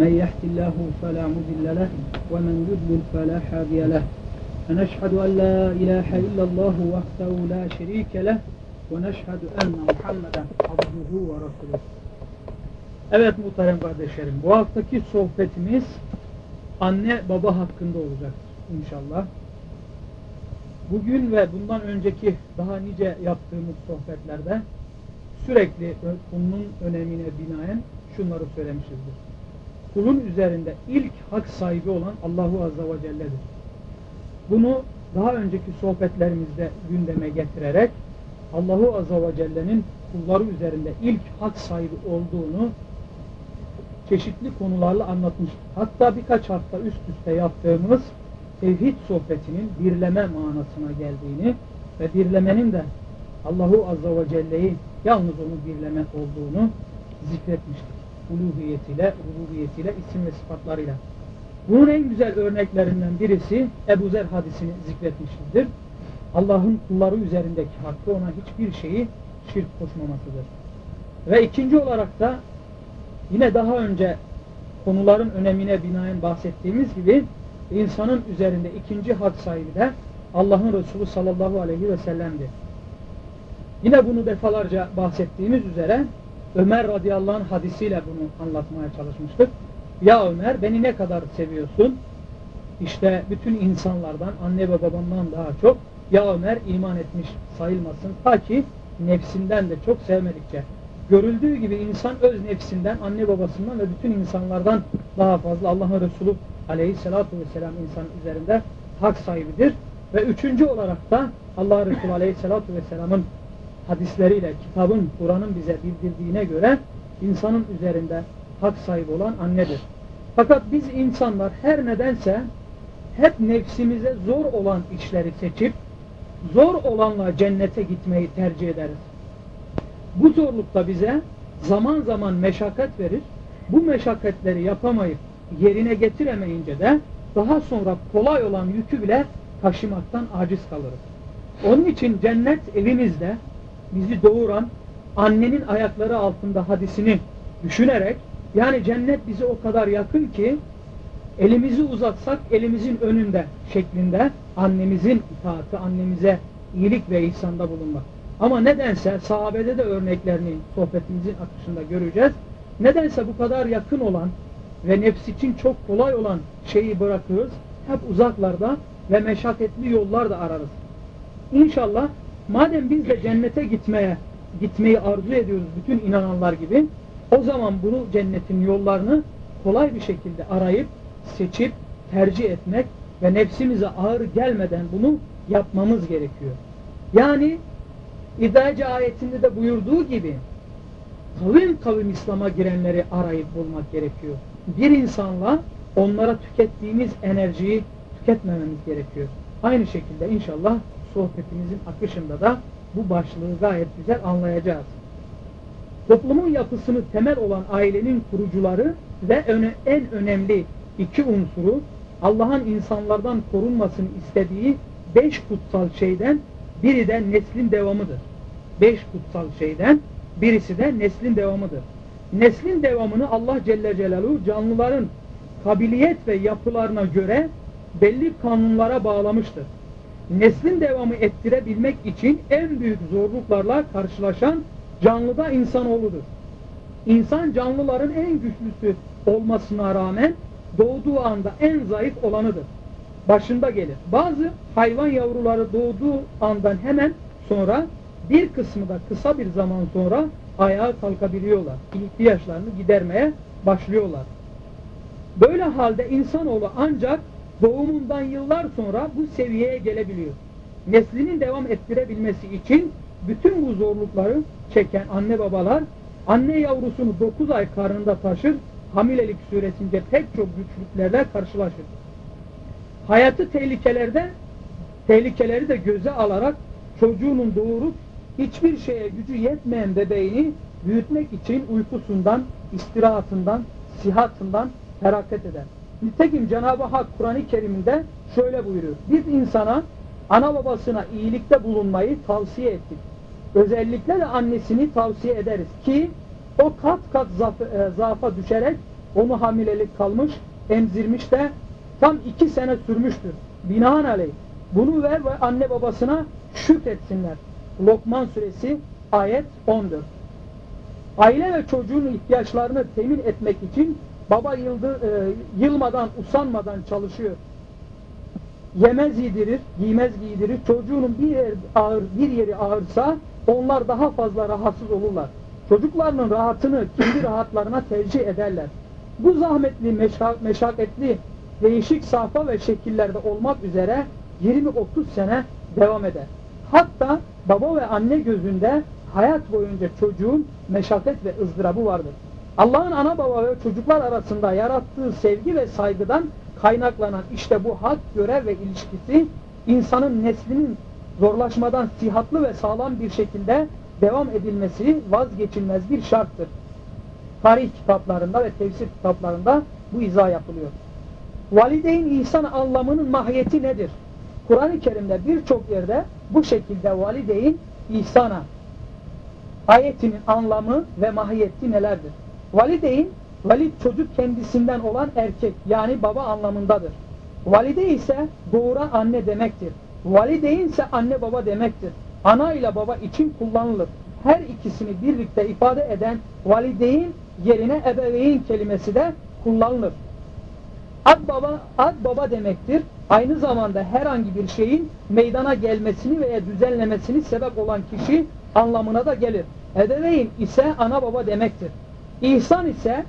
من يهد الله فلا مضل له ومن يضلل فلا هادي له فنشهد أن لا إله إلا الله وحده لا شريك له ونشهد أن محمدا عبده ورسوله Evet muhterem kardeşlerim bu haftaki sohbetimiz anne baba hakkında olacak inşallah. Bugün ve bundan önceki daha nice yaptığımız sohbetlerde sürekli konunun önemine binaen şunları söylemişizdir. Kulun üzerinde ilk hak sahibi olan Allahu Azze ve Celle'dir. Bunu daha önceki sohbetlerimizde gündeme getirerek Allahu Azze ve Celle'nin kulları üzerinde ilk hak sahibi olduğunu çeşitli konularla anlatmıştık. Hatta birkaç hafta üst üste yaptığımız tevhid sohbetinin birleme manasına geldiğini ve birlemenin de Allahu Azze ve Celle'yi yalnız onu birlemek olduğunu zikretmiştik. Uluhiyetiyle, rububiyetiyle, isim ve sıfatlarıyla. Bunun en güzel örneklerinden birisi Ebu Zer hadisini zikretmişizdir. Allah'ın kulları üzerindeki hakkı ona hiçbir şeyi şirk koşmamasıdır. Ve ikinci olarak da yine daha önce konuların önemine binaen bahsettiğimiz gibi insanın üzerinde ikinci hak sahibi de Allah'ın Resulü sallallahu aleyhi ve sellem'dir. Yine bunu defalarca bahsettiğimiz üzere Ömer radıyallahu anh hadisiyle bunu anlatmaya çalışmıştık. Ya Ömer beni ne kadar seviyorsun? İşte bütün insanlardan, anne ve babamdan daha çok ya Ömer iman etmiş sayılmasın. Ta ki nefsinden de çok sevmedikçe. Görüldüğü gibi insan öz nefsinden, anne babasından ve bütün insanlardan daha fazla Allah'ın Resulü aleyhissalatu vesselam insan üzerinde hak sahibidir. Ve üçüncü olarak da Allah Resulü aleyhissalatu vesselamın hadisleriyle, kitabın, Kur'an'ın bize bildirdiğine göre insanın üzerinde hak sahibi olan annedir. Fakat biz insanlar her nedense hep nefsimize zor olan işleri seçip zor olanla cennete gitmeyi tercih ederiz. Bu zorlukta bize zaman zaman meşakkat verir. Bu meşakkatleri yapamayıp yerine getiremeyince de daha sonra kolay olan yükü bile taşımaktan aciz kalırız. Onun için cennet evimizde bizi doğuran annenin ayakları altında hadisini düşünerek yani cennet bize o kadar yakın ki elimizi uzatsak elimizin önünde şeklinde annemizin itaati, annemize iyilik ve ihsanda bulunmak. Ama nedense sahabede de örneklerini sohbetimizin akışında göreceğiz. Nedense bu kadar yakın olan ve nefs için çok kolay olan şeyi bırakırız. Hep uzaklarda ve meşakkatli yollar da ararız. İnşallah madem biz de cennete gitmeye gitmeyi arzu ediyoruz bütün inananlar gibi o zaman bunu cennetin yollarını kolay bir şekilde arayıp seçip tercih etmek ve nefsimize ağır gelmeden bunu yapmamız gerekiyor. Yani İddiacı ayetinde de buyurduğu gibi kavim kavim İslam'a girenleri arayıp bulmak gerekiyor. Bir insanla onlara tükettiğimiz enerjiyi tüketmememiz gerekiyor. Aynı şekilde inşallah sohbetimizin akışında da bu başlığı gayet güzel anlayacağız. Toplumun yapısını temel olan ailenin kurucuları ve öne, en önemli iki unsuru Allah'ın insanlardan korunmasını istediği beş kutsal şeyden biri de neslin devamıdır. Beş kutsal şeyden birisi de neslin devamıdır. Neslin devamını Allah Celle Celaluhu canlıların kabiliyet ve yapılarına göre belli kanunlara bağlamıştır. Neslin devamı ettirebilmek için en büyük zorluklarla karşılaşan canlıda insanoğludur. İnsan canlıların en güçlüsü olmasına rağmen doğduğu anda en zayıf olanıdır. Başında gelir. Bazı hayvan yavruları doğduğu andan hemen sonra bir kısmı da kısa bir zaman sonra ayağa kalkabiliyorlar. İhtiyaçlarını gidermeye başlıyorlar. Böyle halde insanoğlu ancak doğumundan yıllar sonra bu seviyeye gelebiliyor. Neslinin devam ettirebilmesi için bütün bu zorlukları çeken anne babalar anne yavrusunu 9 ay karnında taşır, hamilelik süresince pek çok güçlüklerle karşılaşır. Hayatı tehlikelerde tehlikeleri de göze alarak çocuğunun doğurup hiçbir şeye gücü yetmeyen bebeğini büyütmek için uykusundan, istirahatından, sihatından feraket eder. Nitekim Cenab-ı Hak Kur'an-ı Kerim'inde şöyle buyuruyor. Biz insana ana babasına iyilikte bulunmayı tavsiye ettik. Özellikle de annesini tavsiye ederiz ki o kat kat zaf, e, zafa düşerek onu hamilelik kalmış, emzirmiş de tam iki sene sürmüştür. Binaenaleyh bunu ver ve anne babasına şükretsinler. Lokman suresi ayet 14. Aile ve çocuğun ihtiyaçlarını temin etmek için baba yıldı, e, yılmadan, usanmadan çalışıyor. Yemez yedirir, giymez giydirir. Çocuğunun bir, yer ağır, bir yeri ağırsa onlar daha fazla rahatsız olurlar. Çocuklarının rahatını kendi rahatlarına tercih ederler. Bu zahmetli, meşak, meşakkatli, değişik safha ve şekillerde olmak üzere 20-30 sene devam eder. Hatta baba ve anne gözünde hayat boyunca çocuğun meşakkat ve ızdırabı vardır. Allah'ın ana baba ve çocuklar arasında yarattığı sevgi ve saygıdan kaynaklanan işte bu hak, görev ve ilişkisi insanın neslinin zorlaşmadan sihatlı ve sağlam bir şekilde devam edilmesi vazgeçilmez bir şarttır. Tarih kitaplarında ve tefsir kitaplarında bu izah yapılıyor. Valideyn ihsan anlamının mahiyeti nedir? Kur'an-ı Kerim'de birçok yerde bu şekilde valideyn ihsana ayetinin anlamı ve mahiyeti nelerdir? Valideyn, valid çocuk kendisinden olan erkek yani baba anlamındadır. Valide ise doğuran anne demektir. Valideyn ise anne baba demektir. Ana ile baba için kullanılır. Her ikisini birlikte ifade eden valideyn yerine ebeveyn kelimesi de kullanılır. Ad baba, ad baba demektir. Aynı zamanda herhangi bir şeyin meydana gelmesini veya düzenlemesini sebep olan kişi anlamına da gelir. Ebeveyn ise ana baba demektir. İhsan ise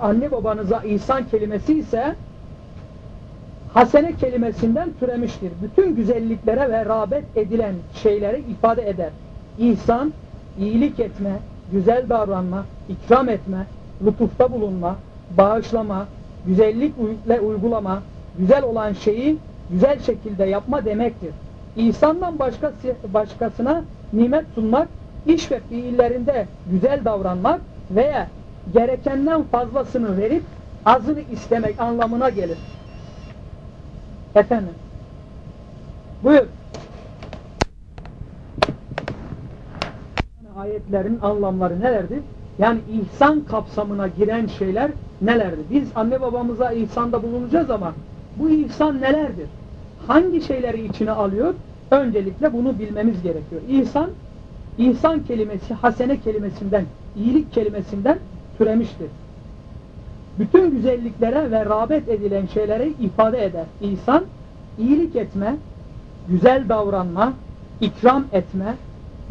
anne babanıza ihsan kelimesi ise hasene kelimesinden türemiştir. Bütün güzelliklere ve rağbet edilen şeyleri ifade eder. İhsan, iyilik etme, güzel davranma, ikram etme, lütufta bulunma, bağışlama, güzellikle uygulama, güzel olan şeyi güzel şekilde yapma demektir. İhsandan başkası, başkasına nimet sunmak, iş ve fiillerinde güzel davranmak veya gerekenden fazlasını verip azını istemek anlamına gelir. Efendim. Buyur. Ayetlerin anlamları nelerdir? Yani ihsan kapsamına giren şeyler nelerdir? Biz anne babamıza ihsanda bulunacağız ama bu ihsan nelerdir? Hangi şeyleri içine alıyor? Öncelikle bunu bilmemiz gerekiyor. İhsan, ihsan kelimesi hasene kelimesinden, iyilik kelimesinden türemiştir. Bütün güzelliklere ve rağbet edilen şeyleri ifade eder. İhsan, iyilik etme, güzel davranma, ikram etme,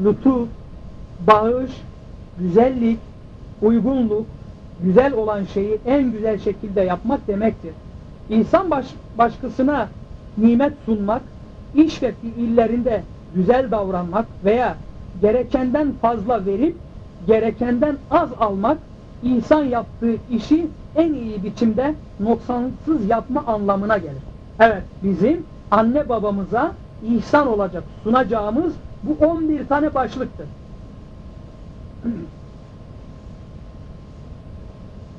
lütuf, bağış, güzellik, uygunluk, güzel olan şeyi en güzel şekilde yapmak demektir. İnsan baş, başkasına nimet sunmak, iş ve fiillerinde güzel davranmak veya gerekenden fazla verip gerekenden az almak, insan yaptığı işi en iyi biçimde noksansız yapma anlamına gelir. Evet, bizim anne babamıza ihsan olacak sunacağımız bu 11 tane başlıktır.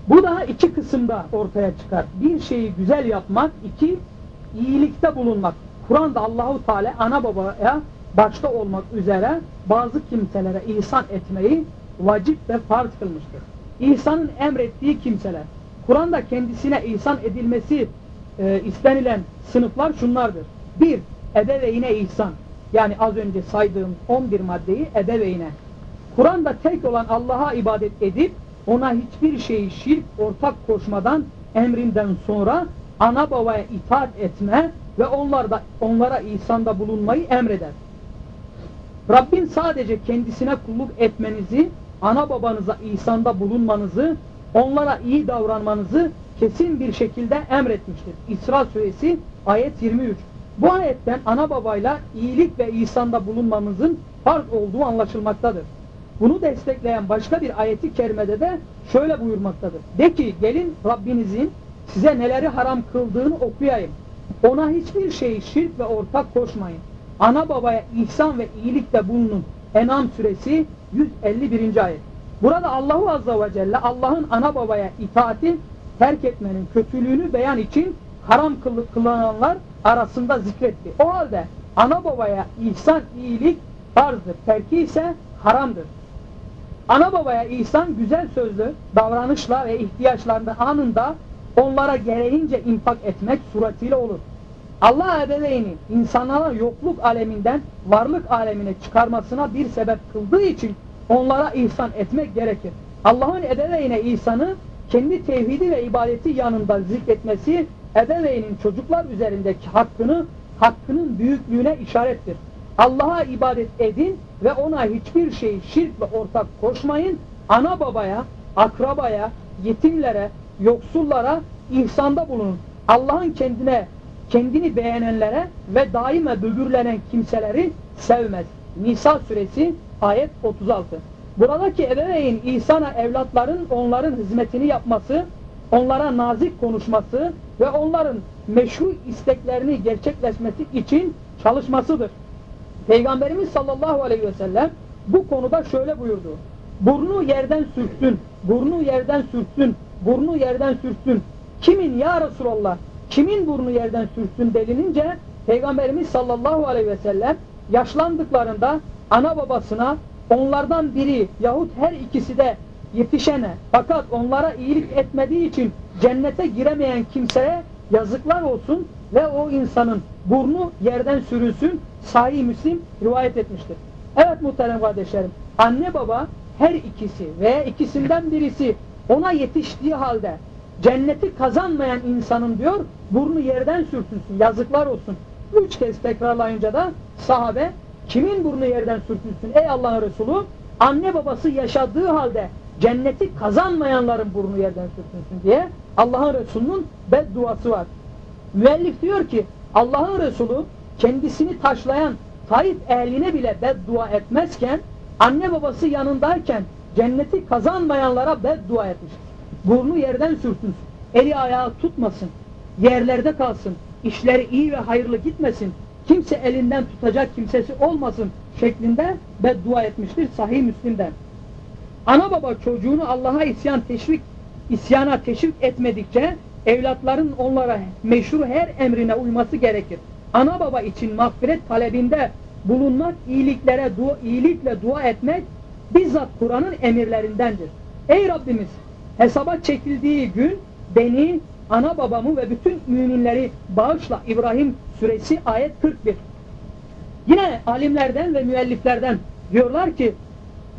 Bu da iki kısımda ortaya çıkar. Bir şeyi güzel yapmak, iki iyilikte bulunmak. Kur'an'da Allahu Teala ana babaya başta olmak üzere bazı kimselere ihsan etmeyi vacip ve farz kılmıştır. İhsanın emrettiği kimseler. Kur'an'da kendisine ihsan edilmesi e, istenilen sınıflar şunlardır. Bir, ebeveyne ihsan. Yani az önce saydığım 11 maddeyi ebeveyne. Kur'an'da tek olan Allah'a ibadet edip ona hiçbir şeyi şirk ortak koşmadan emrinden sonra ana babaya itaat etme ve onlarda, onlara ihsanda bulunmayı emreder. Rabbin sadece kendisine kulluk etmenizi, ana babanıza ihsanda bulunmanızı, onlara iyi davranmanızı kesin bir şekilde emretmiştir. İsra suresi ayet 23. Bu ayetten ana babayla iyilik ve ihsanda bulunmamızın farz olduğu anlaşılmaktadır. Bunu destekleyen başka bir ayeti kerimede de şöyle buyurmaktadır. De ki gelin Rabbinizin size neleri haram kıldığını okuyayım. Ona hiçbir şeyi şirk ve ortak koşmayın. Ana babaya ihsan ve iyilikte bulunun. Enam suresi 151. ayet. Burada Allahu Azza ve Celle Allah'ın ana babaya itaati terk etmenin kötülüğünü beyan için haram kılınanlar arasında zikretti. O halde ana babaya ihsan, iyilik farzdır. Terki ise haramdır. Ana babaya ihsan güzel sözlü davranışla ve ihtiyaçlarında anında onlara gereğince infak etmek suretiyle olur. Allah ebeveyni insanlara yokluk aleminden varlık alemine çıkarmasına bir sebep kıldığı için onlara ihsan etmek gerekir. Allah'ın ebeveyne ihsanı kendi tevhidi ve ibadeti yanında zikretmesi ebeveynin çocuklar üzerindeki hakkını hakkının büyüklüğüne işarettir. Allah'a ibadet edin ve ona hiçbir şeyi şirk ve ortak koşmayın. Ana babaya, akrabaya, yetimlere, yoksullara ihsanda bulunun. Allah'ın kendine kendini beğenenlere ve daima böbürlenen kimseleri sevmez. Nisa suresi ayet 36. Buradaki ebeveyn ihsana evlatların onların hizmetini yapması, onlara nazik konuşması ve onların meşru isteklerini gerçekleşmesi için çalışmasıdır. Peygamberimiz sallallahu aleyhi ve sellem bu konuda şöyle buyurdu. Burnu yerden sürtsün, burnu yerden sürtsün, burnu yerden sürtsün. Kimin ya Resulallah, kimin burnu yerden sürtsün denilince Peygamberimiz sallallahu aleyhi ve sellem yaşlandıklarında ana babasına onlardan biri yahut her ikisi de yetişene fakat onlara iyilik etmediği için cennete giremeyen kimseye yazıklar olsun ve o insanın burnu yerden sürülsün sahih Müslim rivayet etmiştir. Evet muhterem kardeşlerim anne baba her ikisi veya ikisinden birisi ona yetiştiği halde cenneti kazanmayan insanın diyor burnu yerden sürtülsün yazıklar olsun. Üç kez tekrarlayınca da sahabe kimin burnu yerden sürtülsün ey Allah'ın Resulü anne babası yaşadığı halde cenneti kazanmayanların burnu yerden sürtülsün diye Allah'ın Resulü'nün bedduası var. Müellif diyor ki Allah'ın Resulü kendisini taşlayan Taif ehline bile beddua etmezken anne babası yanındayken cenneti kazanmayanlara beddua etmiş. Burnu yerden sürtünsün. Eli ayağı tutmasın. Yerlerde kalsın. işleri iyi ve hayırlı gitmesin. Kimse elinden tutacak kimsesi olmasın şeklinde beddua etmiştir Sahih Müslim'den. Ana baba çocuğunu Allah'a isyan teşvik isyana teşvik etmedikçe evlatların onlara meşru her emrine uyması gerekir. Ana baba için mağfiret talebinde bulunmak, iyiliklere dua, iyilikle dua etmek bizzat Kur'an'ın emirlerindendir. Ey Rabbimiz hesaba çekildiği gün beni, ana babamı ve bütün müminleri bağışla İbrahim suresi ayet 41. Yine alimlerden ve müelliflerden diyorlar ki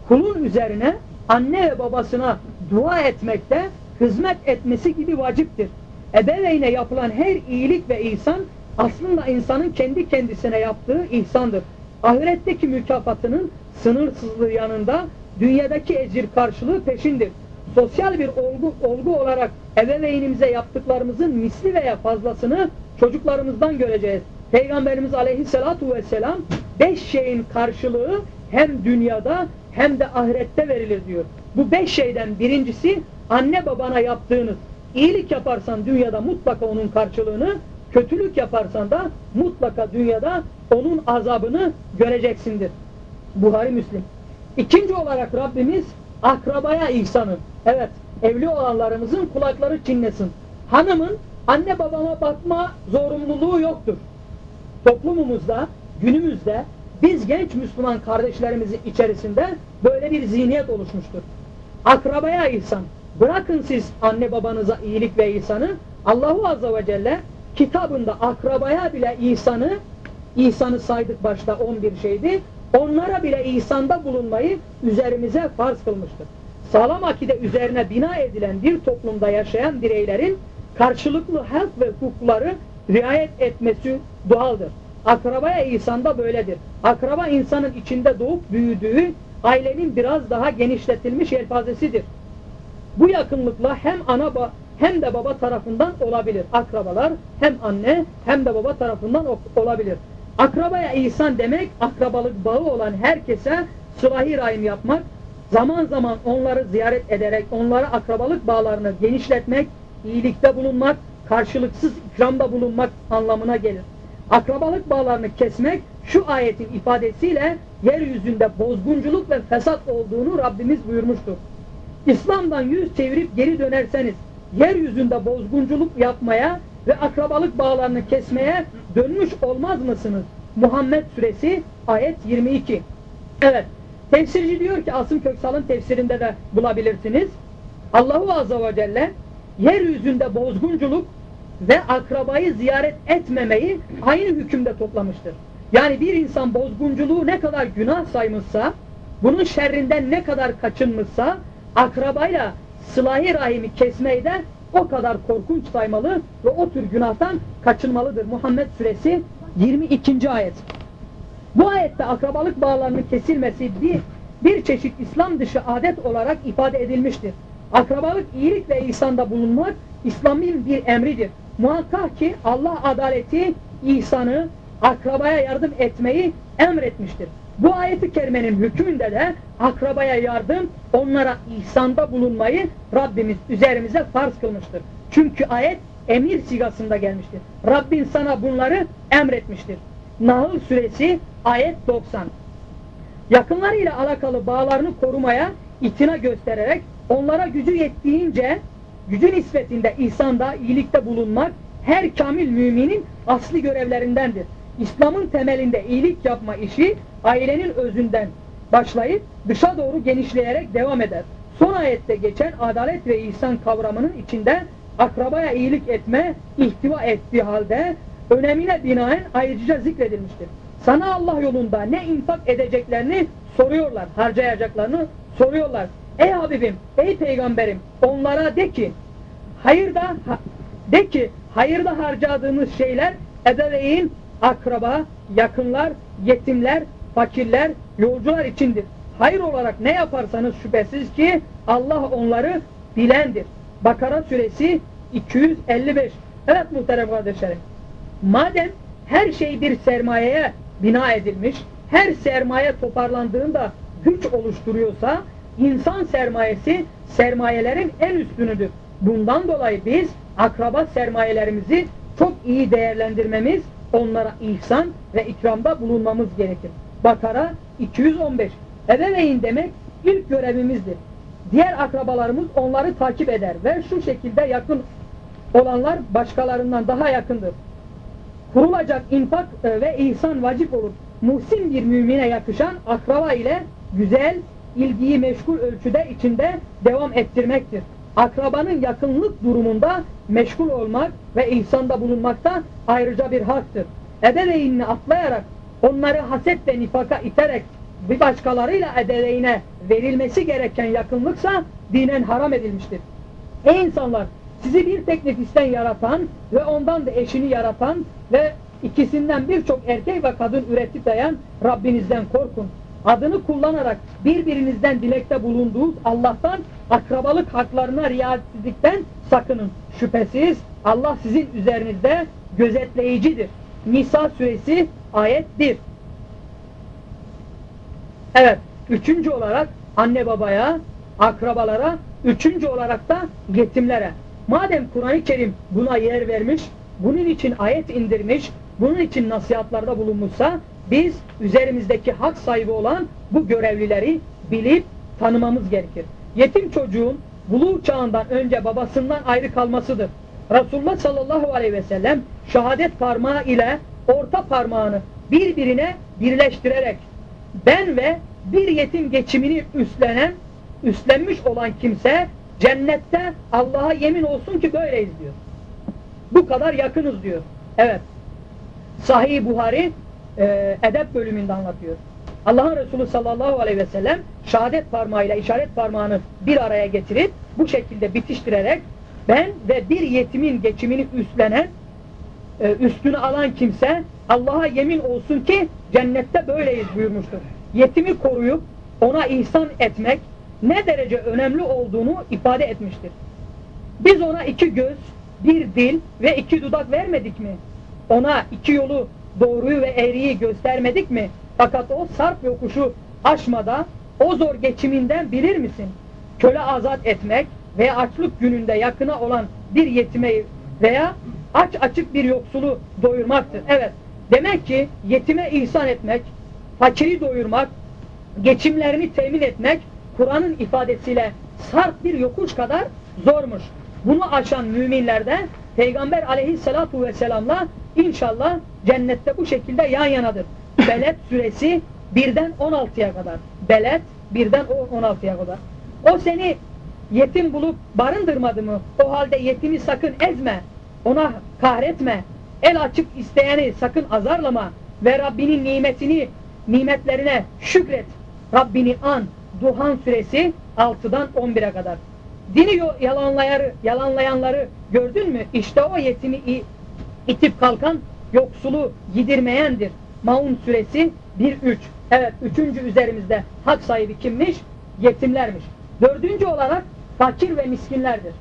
kulun üzerine anne ve babasına dua etmekte hizmet etmesi gibi vaciptir. Ebeveyne yapılan her iyilik ve ihsan aslında insanın kendi kendisine yaptığı ihsandır. Ahiretteki mükafatının sınırsızlığı yanında dünyadaki ecir karşılığı peşindir. Sosyal bir olgu, olgu olarak ebeveynimize yaptıklarımızın misli veya fazlasını çocuklarımızdan göreceğiz. Peygamberimiz aleyhissalatu vesselam beş şeyin karşılığı hem dünyada hem de ahirette verilir diyor. Bu beş şeyden birincisi anne babana yaptığınız. İyilik yaparsan dünyada mutlaka onun karşılığını, kötülük yaparsan da mutlaka dünyada onun azabını göreceksindir. Buhari Müslim. İkinci olarak Rabbimiz akrabaya ihsanı. Evet, evli olanlarımızın kulakları çinlesin. Hanımın anne babama bakma zorunluluğu yoktur. Toplumumuzda, günümüzde biz genç Müslüman kardeşlerimizin içerisinde böyle bir zihniyet oluşmuştur. Akrabaya ihsan. Bırakın siz anne babanıza iyilik ve ihsanı. Allahu Azze ve Celle kitabında akrabaya bile ihsanı, ihsanı saydık başta 11 şeydi. Onlara bile ihsanda bulunmayı üzerimize farz kılmıştır. Sağlam akide üzerine bina edilen bir toplumda yaşayan bireylerin karşılıklı hak ve hukukları riayet etmesi doğaldır. Akrabaya ihsanda böyledir. Akraba insanın içinde doğup büyüdüğü ailenin biraz daha genişletilmiş yelpazesidir. Bu yakınlıkla hem ana hem de baba tarafından olabilir. Akrabalar hem anne hem de baba tarafından olabilir. Akrabaya ihsan demek akrabalık bağı olan herkese sılahi rahim yapmak, zaman zaman onları ziyaret ederek onlara akrabalık bağlarını genişletmek, iyilikte bulunmak, karşılıksız ikramda bulunmak anlamına gelir. Akrabalık bağlarını kesmek şu ayetin ifadesiyle yeryüzünde bozgunculuk ve fesat olduğunu Rabbimiz buyurmuştur. İslam'dan yüz çevirip geri dönerseniz yeryüzünde bozgunculuk yapmaya ve akrabalık bağlarını kesmeye dönmüş olmaz mısınız? Muhammed suresi ayet 22. Evet, Tefsirci diyor ki Asım Köksal'ın tefsirinde de bulabilirsiniz. Allahu Azze ve Celle yeryüzünde bozgunculuk ve akrabayı ziyaret etmemeyi aynı hükümde toplamıştır. Yani bir insan bozgunculuğu ne kadar günah saymışsa, bunun şerrinden ne kadar kaçınmışsa, akrabayla sılahi rahimi kesmeyi de o kadar korkunç saymalı ve o tür günahtan kaçınmalıdır. Muhammed Suresi 22. ayet. Bu ayette akrabalık bağlarının kesilmesi bir, bir çeşit İslam dışı adet olarak ifade edilmiştir. Akrabalık iyilik ve ihsanda bulunmak İslam'ın bir emridir. Muhakkak ki Allah adaleti, ihsanı, akrabaya yardım etmeyi emretmiştir. Bu ayeti kerimenin hükmünde de akrabaya yardım, onlara ihsanda bulunmayı Rabbimiz üzerimize farz kılmıştır. Çünkü ayet emir sigasında gelmiştir. Rabbin sana bunları emretmiştir. Nahl suresi ayet 90. Yakınlarıyla alakalı bağlarını korumaya itina göstererek onlara gücü yettiğince gücü nispetinde ihsanda, iyilikte bulunmak her kamil müminin asli görevlerindendir. İslam'ın temelinde iyilik yapma işi ailenin özünden başlayıp dışa doğru genişleyerek devam eder. Son ayette geçen adalet ve ihsan kavramının içinde akrabaya iyilik etme ihtiva ettiği halde önemine binaen ayrıca zikredilmiştir. Sana Allah yolunda ne infak edeceklerini soruyorlar, harcayacaklarını soruyorlar. Ey Habibim, ey Peygamberim onlara de ki hayırda ha, de ki hayırda harcadığımız şeyler ebeveyn, akraba, yakınlar, yetimler, fakirler, yolcular içindir. Hayır olarak ne yaparsanız şüphesiz ki Allah onları bilendir. Bakara suresi 255. Evet muhterem kardeşlerim. Madem her şey bir sermayeye bina edilmiş, her sermaye toparlandığında güç oluşturuyorsa insan sermayesi sermayelerin en üstünüdür. Bundan dolayı biz akraba sermayelerimizi çok iyi değerlendirmemiz, onlara ihsan ve ikramda bulunmamız gerekir. Bakara 215. Ebeveyn demek ilk görevimizdir. Diğer akrabalarımız onları takip eder ve şu şekilde yakın olanlar başkalarından daha yakındır. Kurulacak infak e, ve ihsan vacip olur. Muhsin bir mümine yakışan akraba ile güzel, ilgiyi meşgul ölçüde içinde devam ettirmektir. Akrabanın yakınlık durumunda meşgul olmak ve ihsanda bulunmakta ayrıca bir haktır. Ebeveynini atlayarak, onları haset ve nifaka iterek bir başkalarıyla ebeveyne verilmesi gereken yakınlıksa dinen haram edilmiştir. Ey insanlar! Sizi bir tek nefisten yaratan ve ondan da eşini yaratan ve ikisinden birçok erkek ve kadın üretip dayan Rabbinizden korkun. Adını kullanarak birbirinizden dilekte bulunduğunuz Allah'tan akrabalık haklarına riayetsizlikten sakının. Şüphesiz Allah sizin üzerinizde gözetleyicidir. Nisa suresi ayet 1. Evet, üçüncü olarak anne babaya, akrabalara, üçüncü olarak da yetimlere. Madem Kur'an-ı Kerim buna yer vermiş, bunun için ayet indirmiş, bunun için nasihatlarda bulunmuşsa, biz üzerimizdeki hak sahibi olan bu görevlileri bilip tanımamız gerekir. Yetim çocuğun buluğ çağından önce babasından ayrı kalmasıdır. Resulullah sallallahu aleyhi ve sellem şehadet parmağı ile orta parmağını birbirine birleştirerek ben ve bir yetim geçimini üstlenen, üstlenmiş olan kimse cennette Allah'a yemin olsun ki böyleyiz diyor. Bu kadar yakınız diyor. Evet. Sahih Buhari e, edep bölümünde anlatıyor. Allah'ın Resulü sallallahu aleyhi ve sellem şehadet parmağıyla işaret parmağını bir araya getirip bu şekilde bitiştirerek ben ve bir yetimin geçimini üstlenen e, üstünü alan kimse Allah'a yemin olsun ki cennette böyleyiz buyurmuştur. Yetimi koruyup ona ihsan etmek ne derece önemli olduğunu ifade etmiştir. Biz ona iki göz, bir dil ve iki dudak vermedik mi? Ona iki yolu doğruyu ve eğriyi göstermedik mi? Fakat o sarp yokuşu aşmada o zor geçiminden bilir misin? Köle azat etmek veya açlık gününde yakına olan bir yetime veya aç açık bir yoksulu doyurmaktır. Evet, demek ki yetime ihsan etmek, fakiri doyurmak, geçimlerini temin etmek Kur'an'ın ifadesiyle sarp bir yokuş kadar zormuş. Bunu aşan müminlerde Peygamber aleyhissalatu vesselamla inşallah cennette bu şekilde yan yanadır. Beled suresi birden 16'ya kadar. Belet birden 16'ya kadar. O seni yetim bulup barındırmadı mı? O halde yetimi sakın ezme. Ona kahretme. El açıp isteyeni sakın azarlama. Ve Rabbinin nimetini, nimetlerine şükret. Rabbini an. Duhan suresi 6'dan 11'e kadar. Dini yalanlayanları, yalanlayanları gördün mü? İşte o yetimi itip kalkan yoksulu gidirmeyendir. Maun suresi 1-3. Evet üçüncü üzerimizde hak sahibi kimmiş? Yetimlermiş. Dördüncü olarak fakir ve miskinlerdir.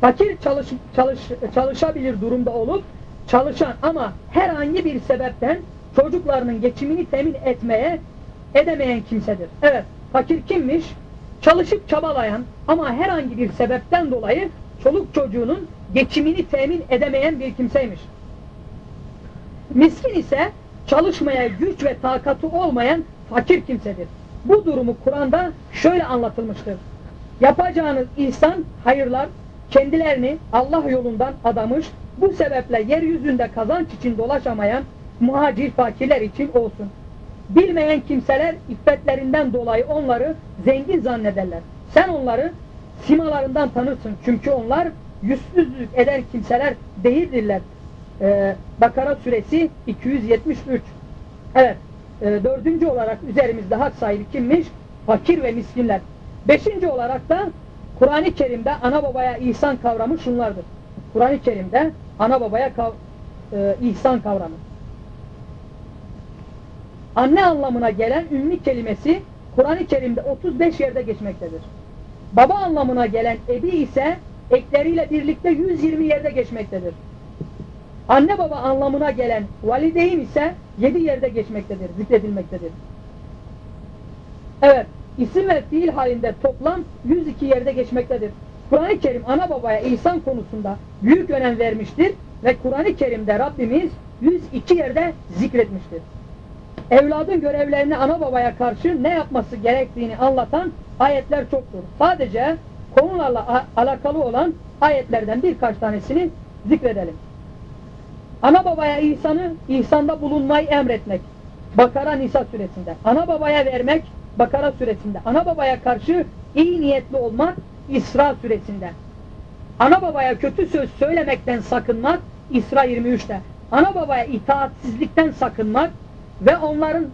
Fakir çalış, çalış, çalışabilir durumda olup çalışan ama herhangi bir sebepten çocuklarının geçimini temin etmeye edemeyen kimsedir. Evet fakir kimmiş? Çalışıp çabalayan ama herhangi bir sebepten dolayı çoluk çocuğunun geçimini temin edemeyen bir kimseymiş. Miskin ise çalışmaya güç ve takatı olmayan fakir kimsedir. Bu durumu Kur'an'da şöyle anlatılmıştır. Yapacağınız ihsan, hayırlar kendilerini Allah yolundan adamış, bu sebeple yeryüzünde kazanç için dolaşamayan muhacir fakirler için olsun. Bilmeyen kimseler iffetlerinden dolayı onları zengin zannederler. Sen onları simalarından tanırsın. Çünkü onlar yüzsüzlük eden kimseler değildirler. Ee, Bakara suresi 273. Evet. E, dördüncü olarak üzerimizde hak sahibi kimmiş? Fakir ve miskinler. Beşinci olarak da Kur'an-ı Kerim'de ana babaya ihsan kavramı şunlardır. Kur'an-ı Kerim'de ana babaya kav e, ihsan kavramı. Anne anlamına gelen ümmi kelimesi Kur'an-ı Kerim'de 35 yerde geçmektedir. Baba anlamına gelen ebi ise ekleriyle birlikte 120 yerde geçmektedir. Anne baba anlamına gelen valideyim ise yedi yerde geçmektedir, zikredilmektedir. Evet, isim ve fiil halinde toplam 102 yerde geçmektedir. Kur'an-ı Kerim ana babaya ihsan konusunda büyük önem vermiştir ve Kur'an-ı Kerim'de Rabbimiz 102 yerde zikretmiştir. Evladın görevlerini ana babaya karşı ne yapması gerektiğini anlatan ayetler çoktur. Sadece konularla alakalı olan ayetlerden birkaç tanesini zikredelim. Ana babaya ihsanı, ihsanda bulunmayı emretmek. Bakara Nisa suresinde. Ana babaya vermek Bakara suresinde. Ana babaya karşı iyi niyetli olmak İsra suresinde. Ana babaya kötü söz söylemekten sakınmak İsra 23'te. Ana babaya itaatsizlikten sakınmak ve onların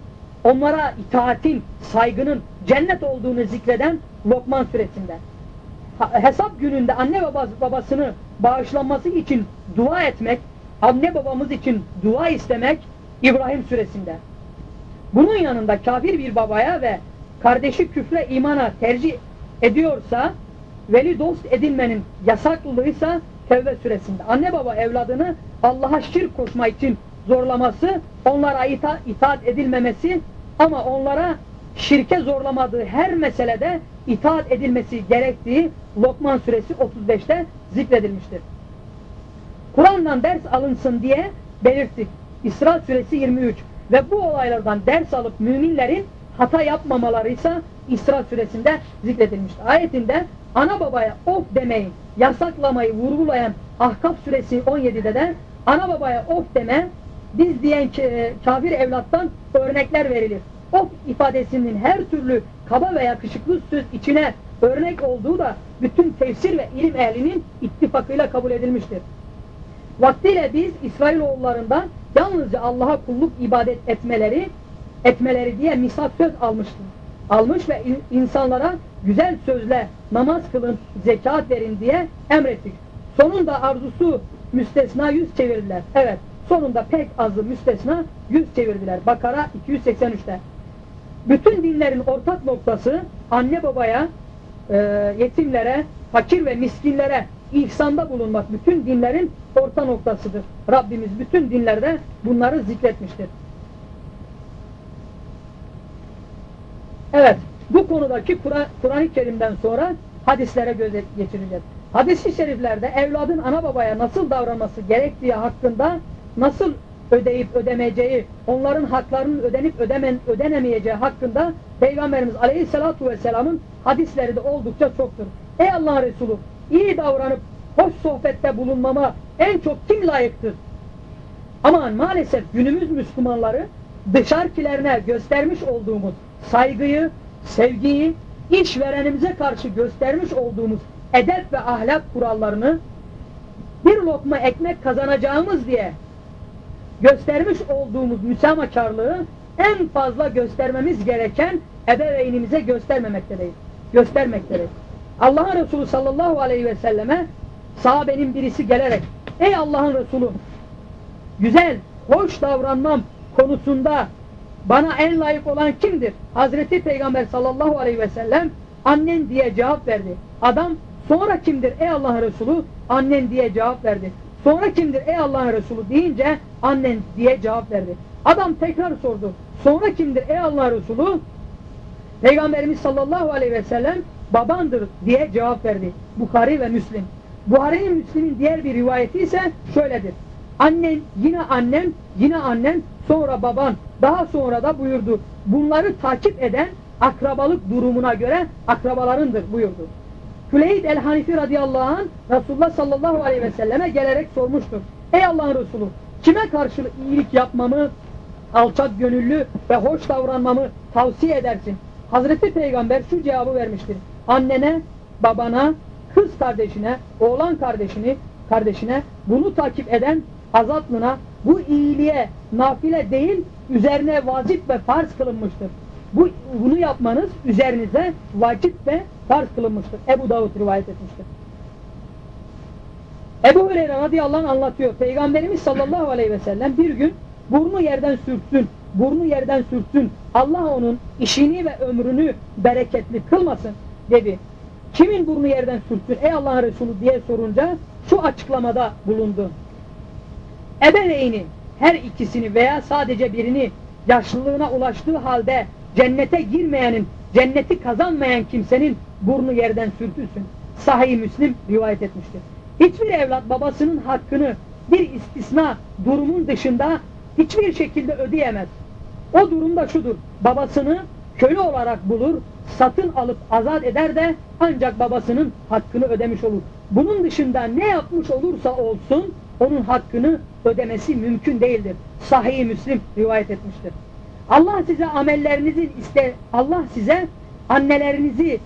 onlara itaatin, saygının cennet olduğunu zikreden Lokman suresinde. Hesap gününde anne babası, babasını bağışlanması için dua etmek anne babamız için dua istemek İbrahim suresinde. Bunun yanında kafir bir babaya ve kardeşi küfre imana tercih ediyorsa veli dost edinmenin yasaklılığıysa Tevbe suresinde. Anne baba evladını Allah'a şirk koşma için zorlaması, onlara ita itaat edilmemesi ama onlara şirke zorlamadığı her meselede itaat edilmesi gerektiği Lokman suresi 35'te zikredilmiştir. Kur'an'dan ders alınsın diye belirttik. İsra suresi 23 ve bu olaylardan ders alıp müminlerin hata yapmamaları ise İsra suresinde zikredilmiştir. Ayetinde ana babaya of demeyi, yasaklamayı vurgulayan Ahkaf suresi 17'de de ana babaya of deme, biz diyen kafir evlattan örnekler verilir. Of ifadesinin her türlü kaba ve yakışıklı söz içine örnek olduğu da bütün tefsir ve ilim ehlinin ittifakıyla kabul edilmiştir. Vaktiyle biz İsrailoğullarından yalnızca Allah'a kulluk ibadet etmeleri etmeleri diye misal söz almıştır. Almış ve insanlara güzel sözle namaz kılın, zekat verin diye emrettik. Sonunda arzusu müstesna yüz çevirdiler. Evet, sonunda pek azı müstesna yüz çevirdiler. Bakara 283'te. Bütün dinlerin ortak noktası anne babaya, e, yetimlere, fakir ve miskinlere ihsanda bulunmak bütün dinlerin orta noktasıdır. Rabbimiz bütün dinlerde bunları zikretmiştir. Evet, bu konudaki Kur'an-ı Kur Kerim'den sonra hadislere göz geçireceğiz. Hadis-i şeriflerde evladın ana babaya nasıl davranması gerektiği hakkında nasıl ödeyip ödemeyeceği, onların haklarının ödenip ödemen, ödenemeyeceği hakkında Peygamberimiz Aleyhisselatü Vesselam'ın hadisleri de oldukça çoktur. Ey Allah'ın Resulü, iyi davranıp hoş sohbette bulunmama en çok kim layıktır? Ama maalesef günümüz Müslümanları dışarıkilerine göstermiş olduğumuz saygıyı, sevgiyi, işverenimize karşı göstermiş olduğumuz edep ve ahlak kurallarını bir lokma ekmek kazanacağımız diye göstermiş olduğumuz müsamakarlığı en fazla göstermemiz gereken ebeveynimize göstermemekteyiz. Göstermekteyiz. Allah'ın Resulü sallallahu aleyhi ve selleme sahabenin birisi gelerek ey Allah'ın Resulü güzel, hoş davranmam konusunda bana en layık olan kimdir? Hazreti Peygamber sallallahu aleyhi ve sellem annen diye cevap verdi. Adam sonra kimdir ey Allah'ın Resulü? Annen diye cevap verdi. Sonra kimdir ey Allah'ın Resulü deyince annen diye cevap verdi. Adam tekrar sordu. Sonra kimdir ey Allah'ın Resulü? Peygamberimiz sallallahu aleyhi ve sellem babandır diye cevap verdi. Bukhari ve Müslim. Buhari'nin Müslim'in diğer bir rivayeti ise şöyledir. Annen, yine annem, yine annen, sonra baban, daha sonra da buyurdu. Bunları takip eden akrabalık durumuna göre akrabalarındır buyurdu. Küleyd el-Hanifi radıyallahu anh Resulullah sallallahu aleyhi ve selleme gelerek sormuştur. Ey Allah'ın Resulü kime karşı iyilik yapmamı, alçak gönüllü ve hoş davranmamı tavsiye edersin? Hazreti Peygamber şu cevabı vermiştir. Annene, babana, kız kardeşine, oğlan kardeşini, kardeşine bunu takip eden azatlına bu iyiliğe nafile değil üzerine vacip ve farz kılınmıştır. Bu, bunu yapmanız üzerinize vacip ve farz kılınmıştır. Ebu Davud rivayet etmiştir. Ebu Hureyre radıyallahu anh anlatıyor. Peygamberimiz sallallahu aleyhi ve sellem bir gün burnu yerden sürtsün, burnu yerden sürtsün. Allah onun işini ve ömrünü bereketli kılmasın dedi. Kimin burnu yerden sürtsün ey Allah'ın Resulü diye sorunca şu açıklamada bulundu. Ebeveyni her ikisini veya sadece birini yaşlılığına ulaştığı halde cennete girmeyenin, cenneti kazanmayan kimsenin burnu yerden sürtülsün. Sahih Müslim rivayet etmiştir. Hiçbir evlat babasının hakkını bir istisna durumun dışında hiçbir şekilde ödeyemez. O durumda şudur, babasını köle olarak bulur, satın alıp azat eder de ancak babasının hakkını ödemiş olur. Bunun dışında ne yapmış olursa olsun onun hakkını ödemesi mümkün değildir. Sahih Müslim rivayet etmiştir. Allah size amellerinizin iste Allah size annelerinizi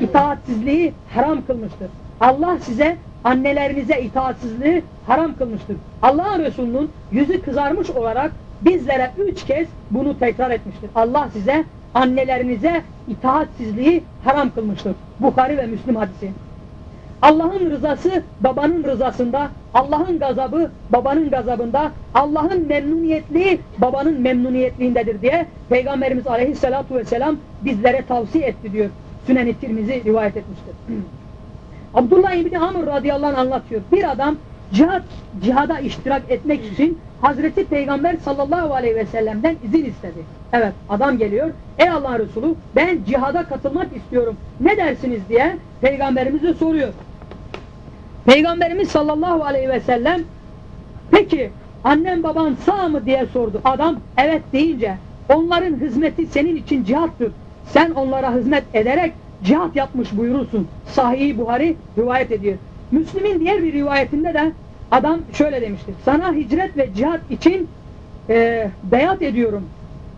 itaatsizliği haram kılmıştır. Allah size annelerinize itaatsizliği haram kılmıştır. Allah'ın Resulü'nün yüzü kızarmış olarak bizlere üç kez bunu tekrar etmiştir. Allah size annelerinize itaatsizliği haram kılmıştır. Bukhari ve Müslim hadisi. Allah'ın rızası babanın rızasında, Allah'ın gazabı babanın gazabında, Allah'ın memnuniyetliği babanın memnuniyetliğindedir diye Peygamberimiz aleyhissalatu vesselam bizlere tavsiye etti diyor. Sünen-i rivayet etmiştir. Abdullah İbni Amr radıyallahu anh anlatıyor. Bir adam cihat, cihada iştirak etmek için Hazreti Peygamber sallallahu aleyhi ve sellem'den izin istedi. Evet adam geliyor. Ey Allah Resulü ben cihada katılmak istiyorum. Ne dersiniz diye Peygamberimize soruyor. Peygamberimiz sallallahu aleyhi ve sellem peki annem baban sağ mı diye sordu. Adam evet deyince onların hizmeti senin için cihattır. Sen onlara hizmet ederek cihat yapmış buyurursun. Sahih Buhari rivayet ediyor. Müslim'in diğer bir rivayetinde de adam şöyle demiştir. Sana hicret ve cihat için e, beyat ediyorum.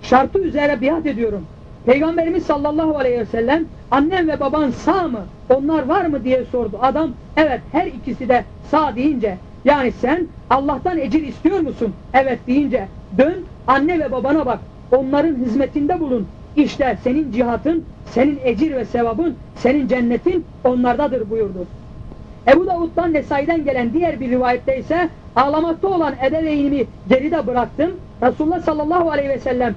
Şartı üzere biat ediyorum. Peygamberimiz sallallahu aleyhi ve sellem annem ve baban sağ mı? Onlar var mı diye sordu. Adam evet her ikisi de sağ deyince yani sen Allah'tan ecir istiyor musun? Evet deyince dön anne ve babana bak. Onların hizmetinde bulun. İşte senin cihatın, senin ecir ve sevabın, senin cennetin onlardadır buyurdu. Ebu Davud'dan Nesai'den gelen diğer bir rivayette ise ağlamakta olan ebeveynimi geride bıraktım. Resulullah sallallahu aleyhi ve sellem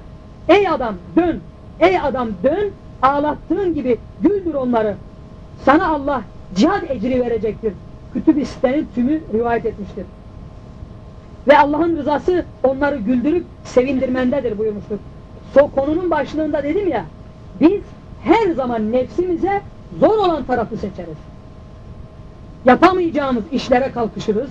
ey adam dön, ey adam dön ağlattığın gibi güldür onları. Sana Allah cihad ecri verecektir. Kütüb-i Site'nin tümü rivayet etmiştir. Ve Allah'ın rızası onları güldürüp sevindirmendedir buyurmuştur. So konunun başlığında dedim ya, biz her zaman nefsimize zor olan tarafı seçeriz. Yapamayacağımız işlere kalkışırız.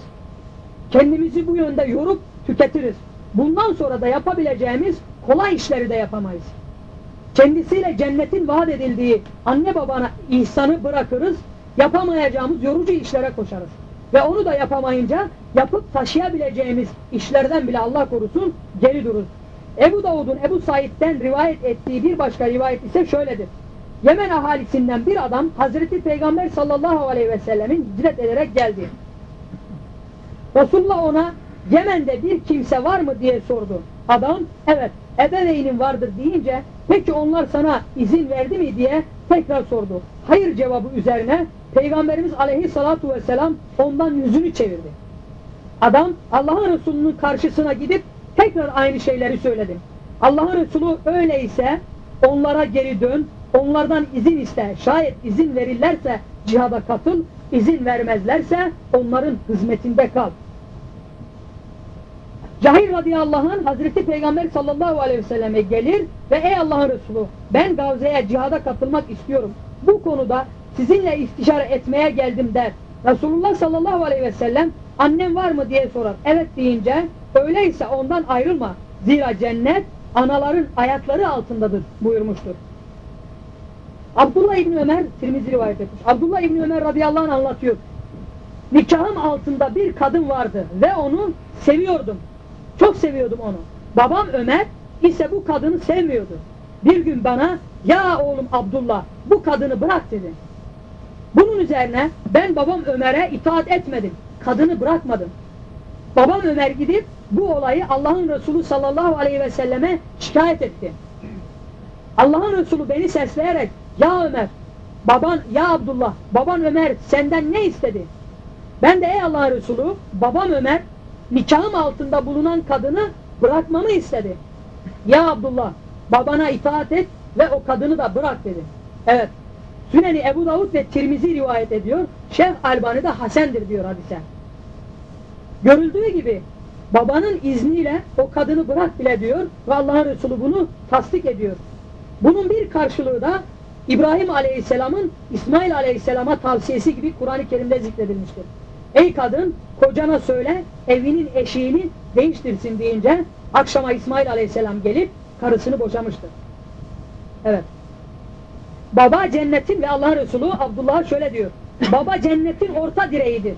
Kendimizi bu yönde yorup tüketiriz. Bundan sonra da yapabileceğimiz kolay işleri de yapamayız. Kendisiyle cennetin vaat edildiği anne babana ihsanı bırakırız, yapamayacağımız yorucu işlere koşarız. Ve onu da yapamayınca yapıp taşıyabileceğimiz işlerden bile Allah korusun geri durur. Ebu Davud'un Ebu Said'den rivayet ettiği bir başka rivayet ise şöyledir. Yemen ahalisinden bir adam Hazreti Peygamber sallallahu aleyhi ve sellemin hicret ederek geldi. Resulullah ona Yemen'de bir kimse var mı diye sordu. Adam evet ebeveynin vardır deyince peki onlar sana izin verdi mi diye tekrar sordu. Hayır cevabı üzerine Peygamberimiz aleyhissalatu vesselam ondan yüzünü çevirdi. Adam Allah'ın Resulü'nün karşısına gidip tekrar aynı şeyleri söyledi. Allah'ın Resulü öyleyse onlara geri dön, onlardan izin iste. Şayet izin verirlerse cihada katıl, izin vermezlerse onların hizmetinde kal. Cahil radıyallahu anh Hazreti Peygamber sallallahu aleyhi ve selleme gelir ve ey Allah'ın Resulü ben Gavze'ye cihada katılmak istiyorum. Bu konuda sizinle istişare etmeye geldim der. Resulullah sallallahu aleyhi ve sellem annem var mı diye sorar. Evet deyince öyleyse ondan ayrılma. Zira cennet anaların ayakları altındadır buyurmuştur. Abdullah İbni Ömer Tirmizi rivayet etmiş. Abdullah İbni Ömer radıyallahu anh anlatıyor. Nikahım altında bir kadın vardı ve onu seviyordum. Çok seviyordum onu. Babam Ömer ise bu kadını sevmiyordu. Bir gün bana ya oğlum Abdullah bu kadını bırak dedi. Bunun üzerine ben babam Ömer'e itaat etmedim. Kadını bırakmadım. Babam Ömer gidip bu olayı Allah'ın Resulü sallallahu aleyhi ve selleme şikayet etti. Allah'ın Resulü beni sesleyerek ya Ömer baban ya Abdullah baban Ömer senden ne istedi? Ben de ey Allah'ın Resulü babam Ömer nikahım altında bulunan kadını bırakmamı istedi. Ya Abdullah babana itaat et ve o kadını da bırak dedi. Evet. Süneni Ebu Davud ve Tirmizi rivayet ediyor. Şeyh Albani de Hasendir diyor hadise. Görüldüğü gibi babanın izniyle o kadını bırak bile diyor ve Allah'ın Resulü bunu tasdik ediyor. Bunun bir karşılığı da İbrahim Aleyhisselam'ın İsmail Aleyhisselam'a tavsiyesi gibi Kur'an-ı Kerim'de zikredilmiştir. Ey kadın kocana söyle evinin eşiğini değiştirsin deyince akşama İsmail Aleyhisselam gelip karısını boşamıştır. Evet. Baba cennetin ve Allah'ın Resulü Abdullah şöyle diyor. Baba cennetin orta direğidir.